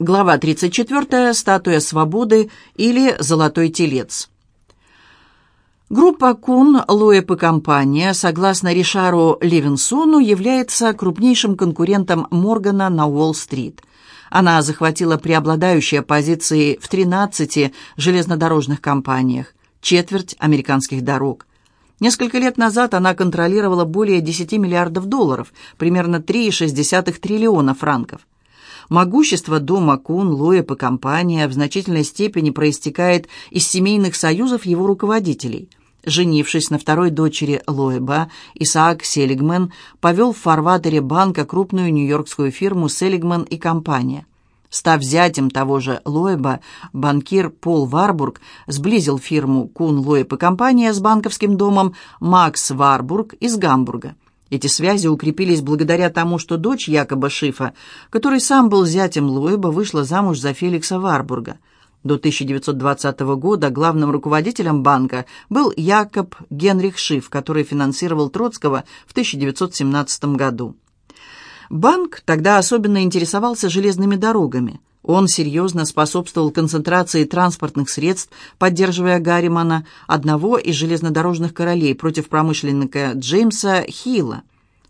Глава 34. Статуя свободы или Золотой телец. Группа Кун, Луэп и компания, согласно Ришару Левинсону, является крупнейшим конкурентом Моргана на Уолл-стрит. Она захватила преобладающие позиции в 13 железнодорожных компаниях, четверть американских дорог. Несколько лет назад она контролировала более 10 миллиардов долларов, примерно 3,6 триллиона франков. Могущество дома Кун, Лоэп и компания в значительной степени проистекает из семейных союзов его руководителей. Женившись на второй дочери Лоэба, Исаак Селигман повел в фарватере банка крупную нью-йоркскую фирму «Селигман и компания». Став зятем того же Лоэба, банкир Пол Варбург сблизил фирму Кун Лоэб и компания с банковским домом Макс Варбург из Гамбурга – эти связи укрепились благодаря тому, что дочь Якоба Шифа, который сам был зятем Луэба, вышла замуж за Феликса Варбурга. До 1920 года главным руководителем банка был Якоб Генрих Шиф, который финансировал Троцкого в 1917 году. Банк тогда особенно интересовался железными дорогами. Он серьезно способствовал концентрации транспортных средств, поддерживая Гарримана, одного из железнодорожных королей, против промышленника Джеймса Хилла.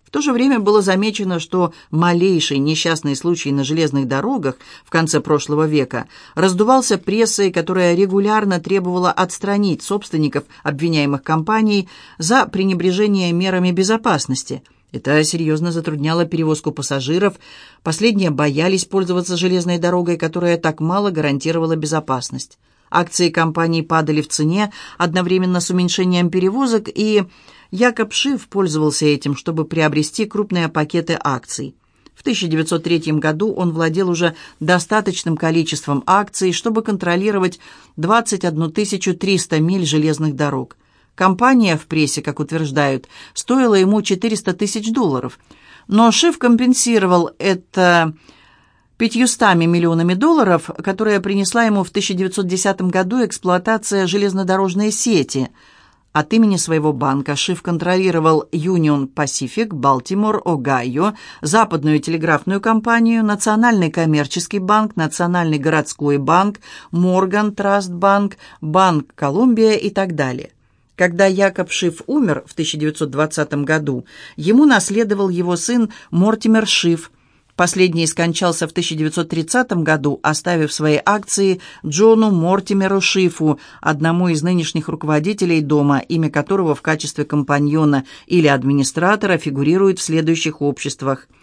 В то же время было замечено, что малейший несчастный случай на железных дорогах в конце прошлого века раздувался прессой, которая регулярно требовала отстранить собственников обвиняемых компаний за пренебрежение мерами безопасности – это серьезно затрудняло перевозку пассажиров. Последние боялись пользоваться железной дорогой, которая так мало гарантировала безопасность. Акции компании падали в цене одновременно с уменьшением перевозок, и Якоб Шиф пользовался этим, чтобы приобрести крупные пакеты акций. В 1903 году он владел уже достаточным количеством акций, чтобы контролировать 21 300 миль железных дорог – Компания в прессе, как утверждают, стоила ему 400 тысяч долларов. Но Шиф компенсировал это 500 миллионами долларов, которые принесла ему в 1910 году эксплуатация железнодорожной сети. От имени своего банка Шиф контролировал Union Pacific, Балтимор, Огайо, Западную телеграфную компанию, Национальный коммерческий банк, Национальный городской банк, Морган Траст Банк, Банк Колумбия и так далее. Когда Якоб Шиф умер в 1920 году, ему наследовал его сын Мортимер Шиф. Последний скончался в 1930 году, оставив свои акции Джону Мортимеру Шифу, одному из нынешних руководителей дома, имя которого в качестве компаньона или администратора фигурирует в следующих обществах –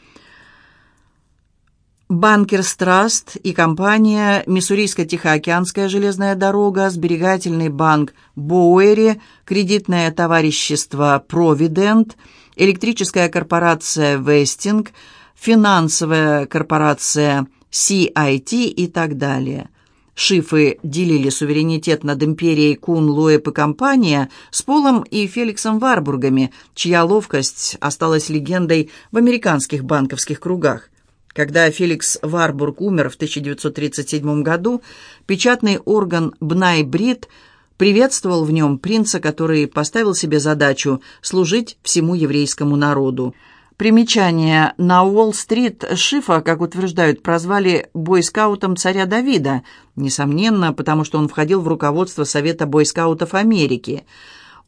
Банкерс Траст и компания Миссурийско-Тихоокеанская железная дорога, сберегательный банк Боуэри, кредитное товарищество Провидент, электрическая корпорация Вестинг, финансовая корпорация CIT и так далее. Шифы делили суверенитет над империей Кун, Лоэп и компания с Полом и Феликсом Варбургами, чья ловкость осталась легендой в американских банковских кругах. Когда Феликс Варбург умер в 1937 году, печатный орган «Бнай-Брит» приветствовал в нем принца, который поставил себе задачу служить всему еврейскому народу. Примечание. На Уолл-стрит Шифа, как утверждают, прозвали бойскаутом царя Давида, несомненно, потому что он входил в руководство Совета бойскаутов Америки.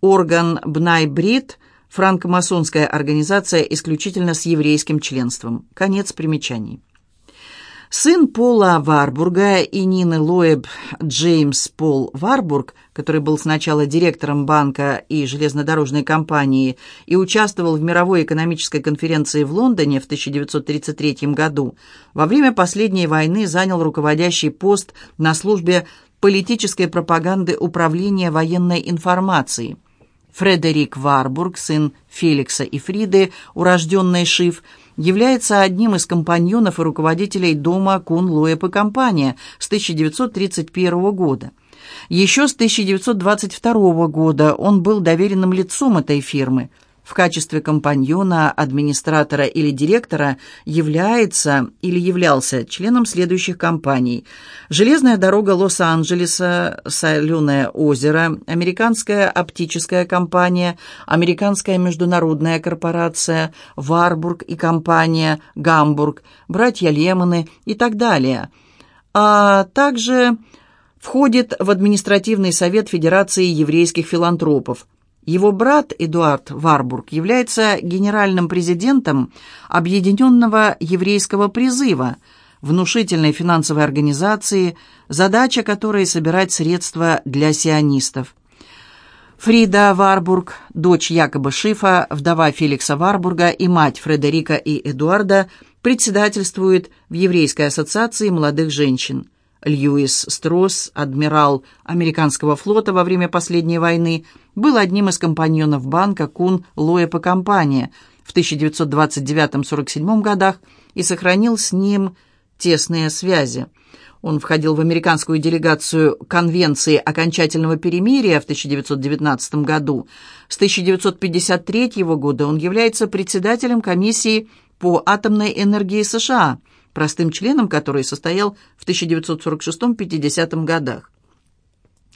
Орган Бнай-Брит – франкомасонская организация исключительно с еврейским членством. Конец примечаний. Сын Пола Варбурга и Нины Лоэб Джеймс Пол Варбург, который был сначала директором банка и железнодорожной компании и участвовал в мировой экономической конференции в Лондоне в 1933 году, во время последней войны занял руководящий пост на службе политической пропаганды Управления военной информации – Фредерик Варбург, сын Феликса и Фриды, урожденный Шиф, является одним из компаньонов и руководителей дома Кун Луэп и компания с 1931 года. Еще с 1922 года он был доверенным лицом этой фирмы – в качестве компаньона, администратора или директора является или являлся членом следующих компаний. Железная дорога Лос-Анджелеса, Соленое озеро, Американская оптическая компания, Американская международная корпорация, Варбург и компания, Гамбург, братья Лемоны и так далее – а также входит в административный совет Федерации еврейских филантропов. Его брат Эдуард Варбург является генеральным президентом Объединенного еврейского призыва, внушительной финансовой организации, задача которой собирать средства для сионистов. Фрида Варбург, дочь Якоба Шифа, вдова Феликса Варбурга и мать Фредерика и Эдуарда, председательствует в Еврейской ассоциации молодых женщин. Льюис Стросс, адмирал американского флота во время последней войны, был одним из компаньонов банка Кун Лоэпа компания в 1929-47 годах и сохранил с ним тесные связи. Он входил в американскую делегацию Конвенции окончательного перемирия в 1919 году. С 1953 года он является председателем комиссии по атомной энергии США, простым членом которой состоял в 1946-50 годах.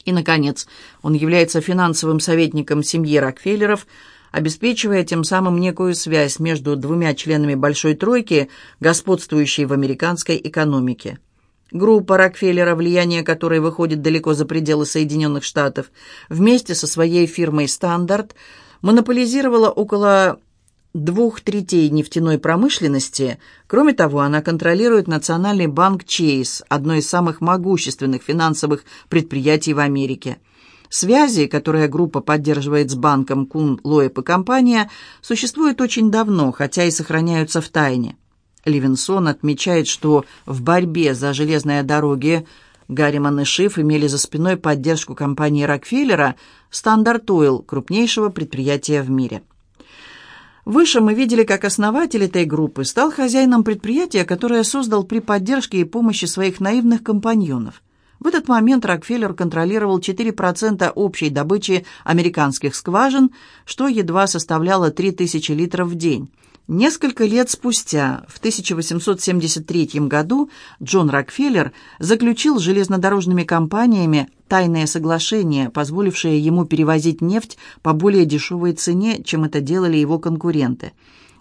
И, наконец, он является финансовым советником семьи Рокфеллеров, обеспечивая тем самым некую связь между двумя членами «Большой тройки», господствующей в американской экономике. Группа Рокфеллера, влияние которой выходит далеко за пределы Соединенных Штатов, вместе со своей фирмой «Стандарт» монополизировала около двух третей нефтяной промышленности. Кроме того, она контролирует Национальный банк Чейз, одно из самых могущественных финансовых предприятий в Америке. Связи, которые группа поддерживает с банком Кун, Лоэб и компания, существуют очень давно, хотя и сохраняются в тайне. Ливенсон отмечает, что в борьбе за железные дороги Гарриман и Шиф имели за спиной поддержку компании Рокфеллера Стандарт Ойл, крупнейшего предприятия в мире. Выше мы видели, как основатель этой группы стал хозяином предприятия, которое создал при поддержке и помощи своих наивных компаньонов. В этот момент Рокфеллер контролировал 4% общей добычи американских скважин, что едва составляло 3000 литров в день. Несколько лет спустя, в 1873 году, Джон Рокфеллер заключил с железнодорожными компаниями тайное соглашение, позволившее ему перевозить нефть по более дешевой цене, чем это делали его конкуренты.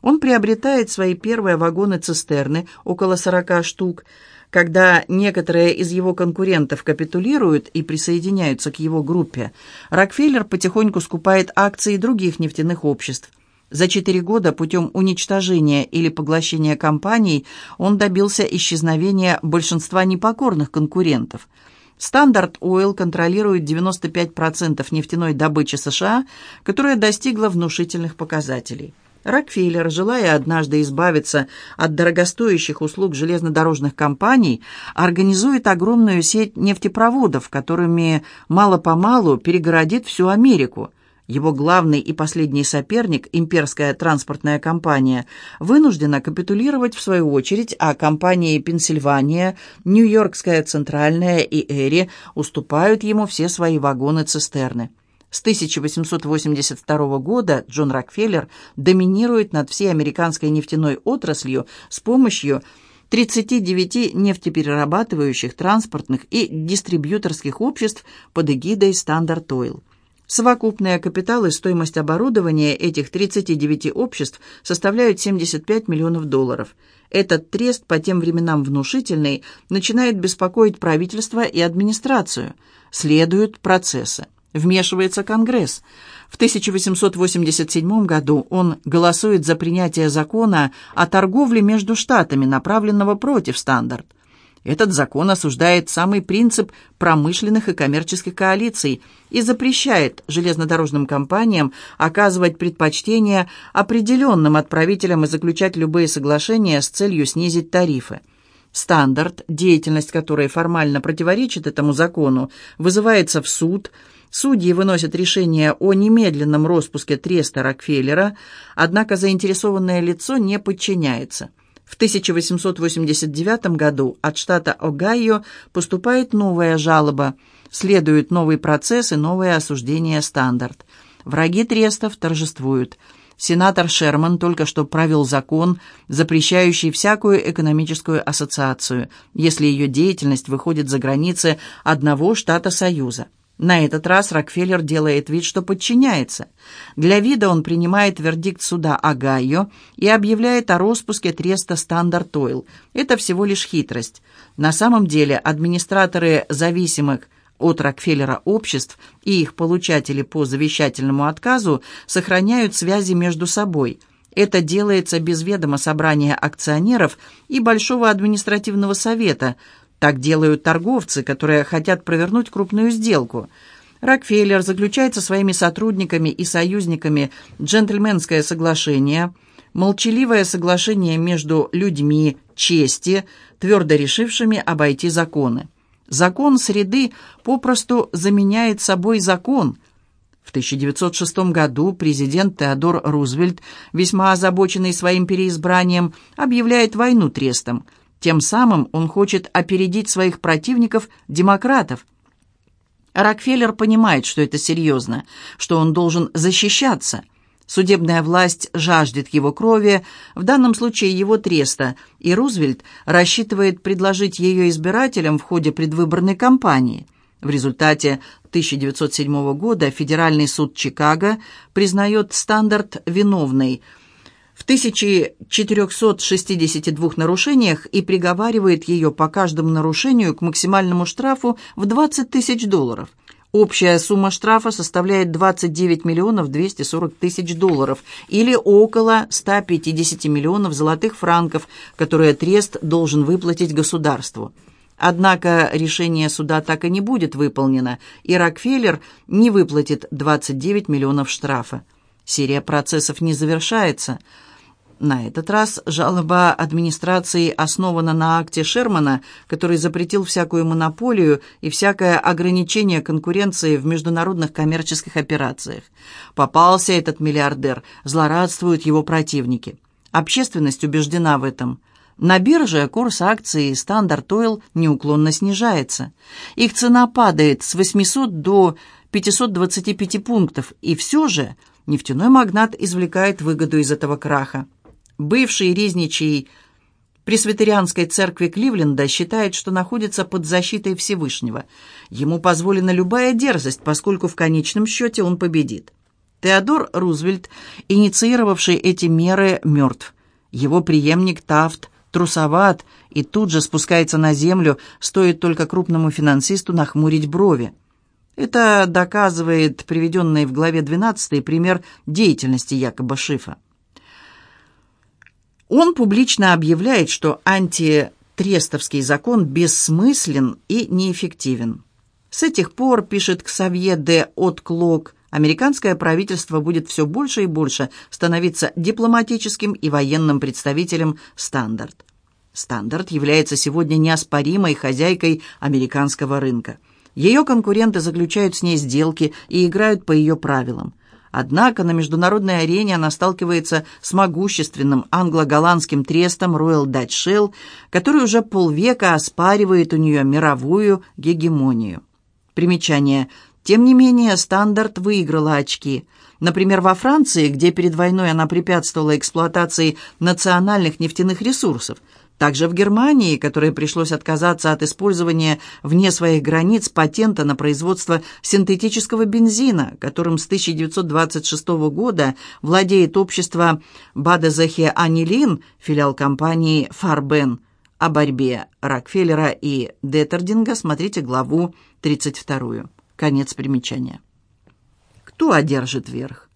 Он приобретает свои первые вагоны-цистерны, около 40 штук, когда некоторые из его конкурентов капитулируют и присоединяются к его группе, Рокфеллер потихоньку скупает акции других нефтяных обществ. За четыре года путем уничтожения или поглощения компаний он добился исчезновения большинства непокорных конкурентов. Стандарт Ойл контролирует 95% нефтяной добычи США, которая достигла внушительных показателей. Рокфеллер, желая однажды избавиться от дорогостоящих услуг железнодорожных компаний, организует огромную сеть нефтепроводов, которыми мало-помалу перегородит всю Америку – его главный и последний соперник, имперская транспортная компания, вынуждена капитулировать в свою очередь, а компании «Пенсильвания», «Нью-Йоркская центральная» и «Эри» уступают ему все свои вагоны-цистерны. С 1882 года Джон Рокфеллер доминирует над всей американской нефтяной отраслью с помощью 39 нефтеперерабатывающих, транспортных и дистрибьюторских обществ под эгидой «Стандарт Ойл». Совокупные капиталы и стоимость оборудования этих 39 обществ составляют 75 миллионов долларов. Этот трест, по тем временам внушительный, начинает беспокоить правительство и администрацию. Следуют процессы. Вмешивается Конгресс. В 1887 году он голосует за принятие закона о торговле между штатами, направленного против стандарт. Этот закон осуждает самый принцип промышленных и коммерческих коалиций и запрещает железнодорожным компаниям оказывать предпочтение определенным отправителям и заключать любые соглашения с целью снизить тарифы. Стандарт, деятельность которой формально противоречит этому закону, вызывается в суд, Судьи выносят решение о немедленном распуске треста Рокфеллера, однако заинтересованное лицо не подчиняется. В 1889 году от штата Огайо поступает новая жалоба, следует новый процесс и новое осуждение стандарт. Враги трестов торжествуют. Сенатор Шерман только что провел закон, запрещающий всякую экономическую ассоциацию, если ее деятельность выходит за границы одного штата Союза. На этот раз Рокфеллер делает вид, что подчиняется. Для вида он принимает вердикт суда Огайо и объявляет о распуске треста Стандарт Ойл. Это всего лишь хитрость. На самом деле администраторы зависимых от Рокфеллера обществ и их получатели по завещательному отказу сохраняют связи между собой. Это делается без ведома собрания акционеров и Большого административного совета – так делают торговцы, которые хотят провернуть крупную сделку. Рокфеллер заключает со своими сотрудниками и союзниками джентльменское соглашение, молчаливое соглашение между людьми чести, твердо решившими обойти законы. Закон среды попросту заменяет собой закон. В 1906 году президент Теодор Рузвельт, весьма озабоченный своим переизбранием, объявляет войну трестам – тем самым он хочет опередить своих противников, демократов. Рокфеллер понимает, что это серьезно, что он должен защищаться. Судебная власть жаждет его крови, в данном случае его треста, и Рузвельт рассчитывает предложить ее избирателям в ходе предвыборной кампании. В результате 1907 года Федеральный суд Чикаго признает стандарт виновной – в 1462 нарушениях и приговаривает ее по каждому нарушению к максимальному штрафу в 20 тысяч долларов. Общая сумма штрафа составляет 29 миллионов 240 тысяч долларов или около 150 миллионов золотых франков, которые Трест должен выплатить государству. Однако решение суда так и не будет выполнено, и Рокфеллер не выплатит 29 миллионов штрафа. Серия процессов не завершается – на этот раз жалоба администрации основана на акте Шермана, который запретил всякую монополию и всякое ограничение конкуренции в международных коммерческих операциях. Попался этот миллиардер, злорадствуют его противники. Общественность убеждена в этом. На бирже курс акций Standard Oil неуклонно снижается. Их цена падает с 800 до 525 пунктов, и все же нефтяной магнат извлекает выгоду из этого краха. Бывший резничий Пресвитерианской церкви Кливленда считает, что находится под защитой Всевышнего. Ему позволена любая дерзость, поскольку в конечном счете он победит. Теодор Рузвельт, инициировавший эти меры, мертв. Его преемник Тафт трусоват и тут же спускается на землю, стоит только крупному финансисту нахмурить брови. Это доказывает приведенный в главе 12 пример деятельности якобы Шифа. Он публично объявляет, что антитрестовский закон бессмыслен и неэффективен. С этих пор, пишет Ксавье де Отклок, американское правительство будет все больше и больше становиться дипломатическим и военным представителем «Стандарт». «Стандарт» является сегодня неоспоримой хозяйкой американского рынка. Ее конкуренты заключают с ней сделки и играют по ее правилам. Однако на международной арене она сталкивается с могущественным англо-голландским трестом Royal Dutch Shell, который уже полвека оспаривает у нее мировую гегемонию. Примечание. Тем не менее, «Стандарт» выиграла очки. Например, во Франции, где перед войной она препятствовала эксплуатации национальных нефтяных ресурсов – также в Германии, которой пришлось отказаться от использования вне своих границ патента на производство синтетического бензина, которым с 1926 года владеет общество Бадезахе Анилин, филиал компании Фарбен. О борьбе Рокфеллера и Деттердинга смотрите главу 32. Конец примечания. Кто одержит верх?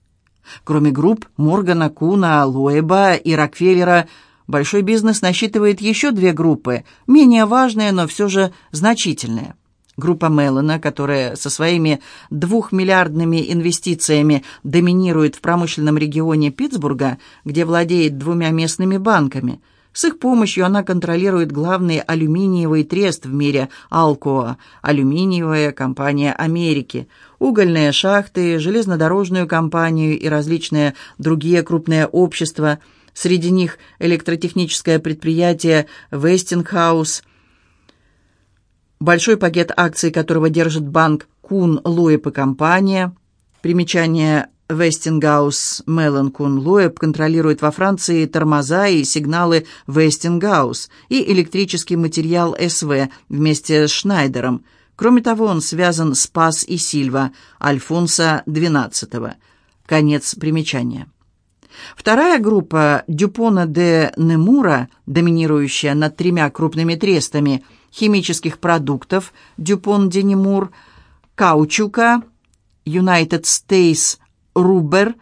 Кроме групп Моргана, Куна, Лоэба и Рокфеллера – Большой бизнес насчитывает еще две группы, менее важные, но все же значительные. Группа Меллона, которая со своими двухмиллиардными инвестициями доминирует в промышленном регионе Питтсбурга, где владеет двумя местными банками. С их помощью она контролирует главный алюминиевый трест в мире Алкоа, алюминиевая компания Америки, угольные шахты, железнодорожную компанию и различные другие крупные общества – Среди них электротехническое предприятие «Вестингхаус», большой пакет акций которого держит банк Кун Лоэб и компания. Примечание Вестингаус Меллон Кун Лоэб контролирует во Франции тормоза и сигналы Вестингаус и электрический материал СВ вместе с Шнайдером. Кроме того, он связан с Пас и Сильва Альфонса XII. Конец примечания. Вторая группа Дюпона де Немура, доминирующая над тремя крупными трестами химических продуктов Дюпон де Немур, каучука, United States Rubber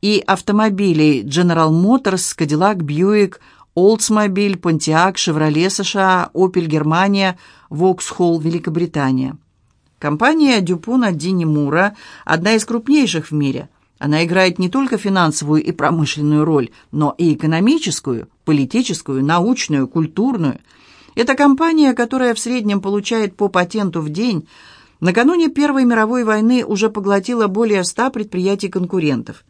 и автомобилей General Motors, Cadillac, Buick, Oldsmobile, Pontiac, Chevrolet США, Opel Германия, Vauxhall Великобритания. Компания Дюпона Дини Мура – одна из крупнейших в мире. Она играет не только финансовую и промышленную роль, но и экономическую, политическую, научную, культурную. Это компания, которая в среднем получает по патенту в день, накануне Первой мировой войны уже поглотила более ста предприятий конкурентов.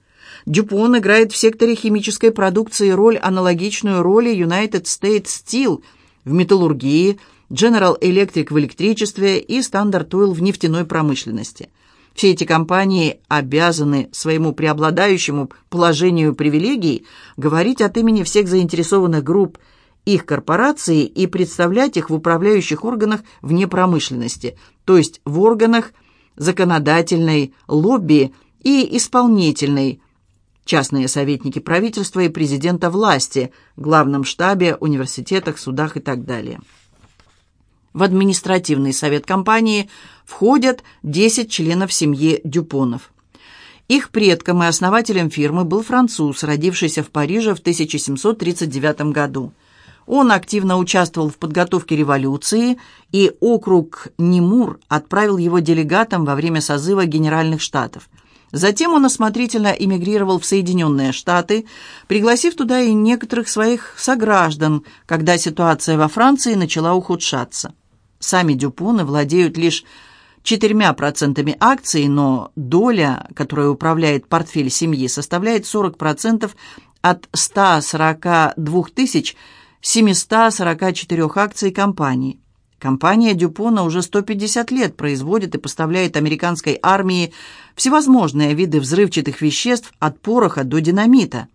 Дюпон играет в секторе химической продукции роль, аналогичную роли United States Steel в металлургии, General Electric в электричестве и Standard Oil в нефтяной промышленности. Все эти компании обязаны своему преобладающему положению привилегий говорить от имени всех заинтересованных групп, их корпораций и представлять их в управляющих органах вне промышленности, то есть в органах законодательной, лобби и исполнительной, частные советники правительства и президента власти, главном штабе, университетах, судах и так далее. В административный совет компании входят 10 членов семьи Дюпонов. Их предком и основателем фирмы был француз, родившийся в Париже в 1739 году. Он активно участвовал в подготовке революции, и округ Немур отправил его делегатом во время созыва Генеральных Штатов. Затем он осмотрительно эмигрировал в Соединенные Штаты, пригласив туда и некоторых своих сограждан, когда ситуация во Франции начала ухудшаться. Сами Дюпоны владеют лишь четырьмя процентами акций, но доля, которая управляет портфель семьи, составляет 40% от 142 744 акций компании. Компания Дюпона уже 150 лет производит и поставляет американской армии всевозможные виды взрывчатых веществ от пороха до динамита.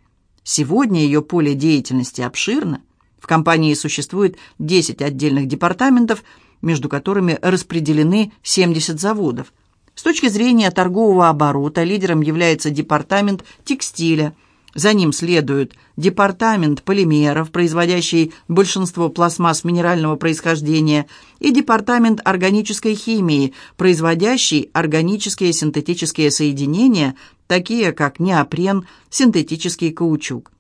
Сегодня ее поле деятельности обширно. В компании существует 10 отдельных департаментов, между которыми распределены 70 заводов. С точки зрения торгового оборота лидером является департамент текстиля – за ним следует департамент полимеров, производящий большинство пластмасс минерального происхождения, и департамент органической химии, производящий органические синтетические соединения, такие как неопрен, синтетический каучук.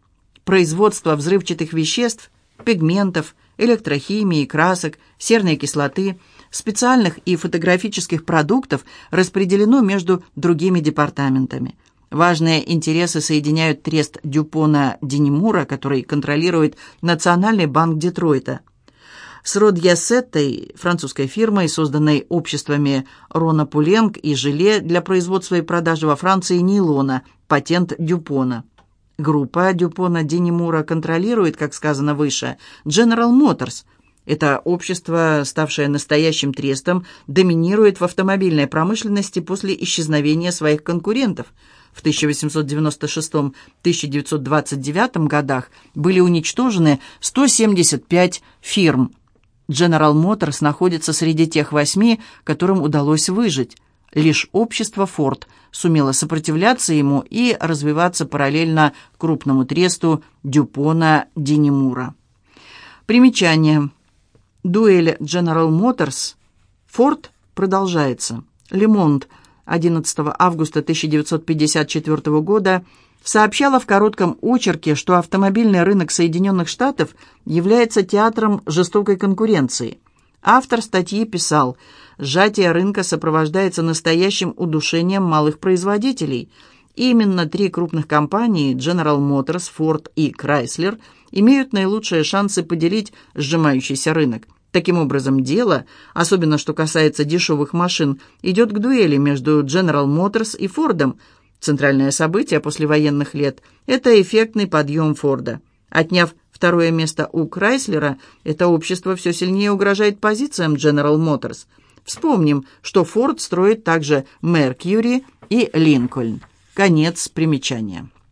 Производство взрывчатых веществ, пигментов, электрохимии, красок, серной кислоты, специальных и фотографических продуктов распределено между другими департаментами – Важные интересы соединяют трест Дюпона Денемура, который контролирует Национальный банк Детройта. С Родьясеттой, французской фирмой, созданной обществами Рона Пуленг и Желе для производства и продажи во Франции нейлона, патент Дюпона. Группа Дюпона Денемура контролирует, как сказано выше, General Motors. Это общество, ставшее настоящим трестом, доминирует в автомобильной промышленности после исчезновения своих конкурентов – в 1896-1929 годах были уничтожены 175 фирм. General Motors находится среди тех восьми, которым удалось выжить. Лишь общество Ford сумело сопротивляться ему и развиваться параллельно крупному тресту Дюпона Динемура. Примечание. Дуэль General Motors Ford продолжается. Лемонт – 11 августа 1954 года сообщала в коротком очерке, что автомобильный рынок Соединенных Штатов является театром жестокой конкуренции. Автор статьи писал, «Сжатие рынка сопровождается настоящим удушением малых производителей. Именно три крупных компании General Motors, Ford и Chrysler имеют наилучшие шансы поделить сжимающийся рынок. Таким образом, дело, особенно что касается дешевых машин, идет к дуэли между General Motors и Фордом. Центральное событие послевоенных лет – это эффектный подъем Форда. Отняв второе место у Крайслера, это общество все сильнее угрожает позициям General Motors. Вспомним, что Форд строит также Меркьюри и Линкольн. Конец примечания.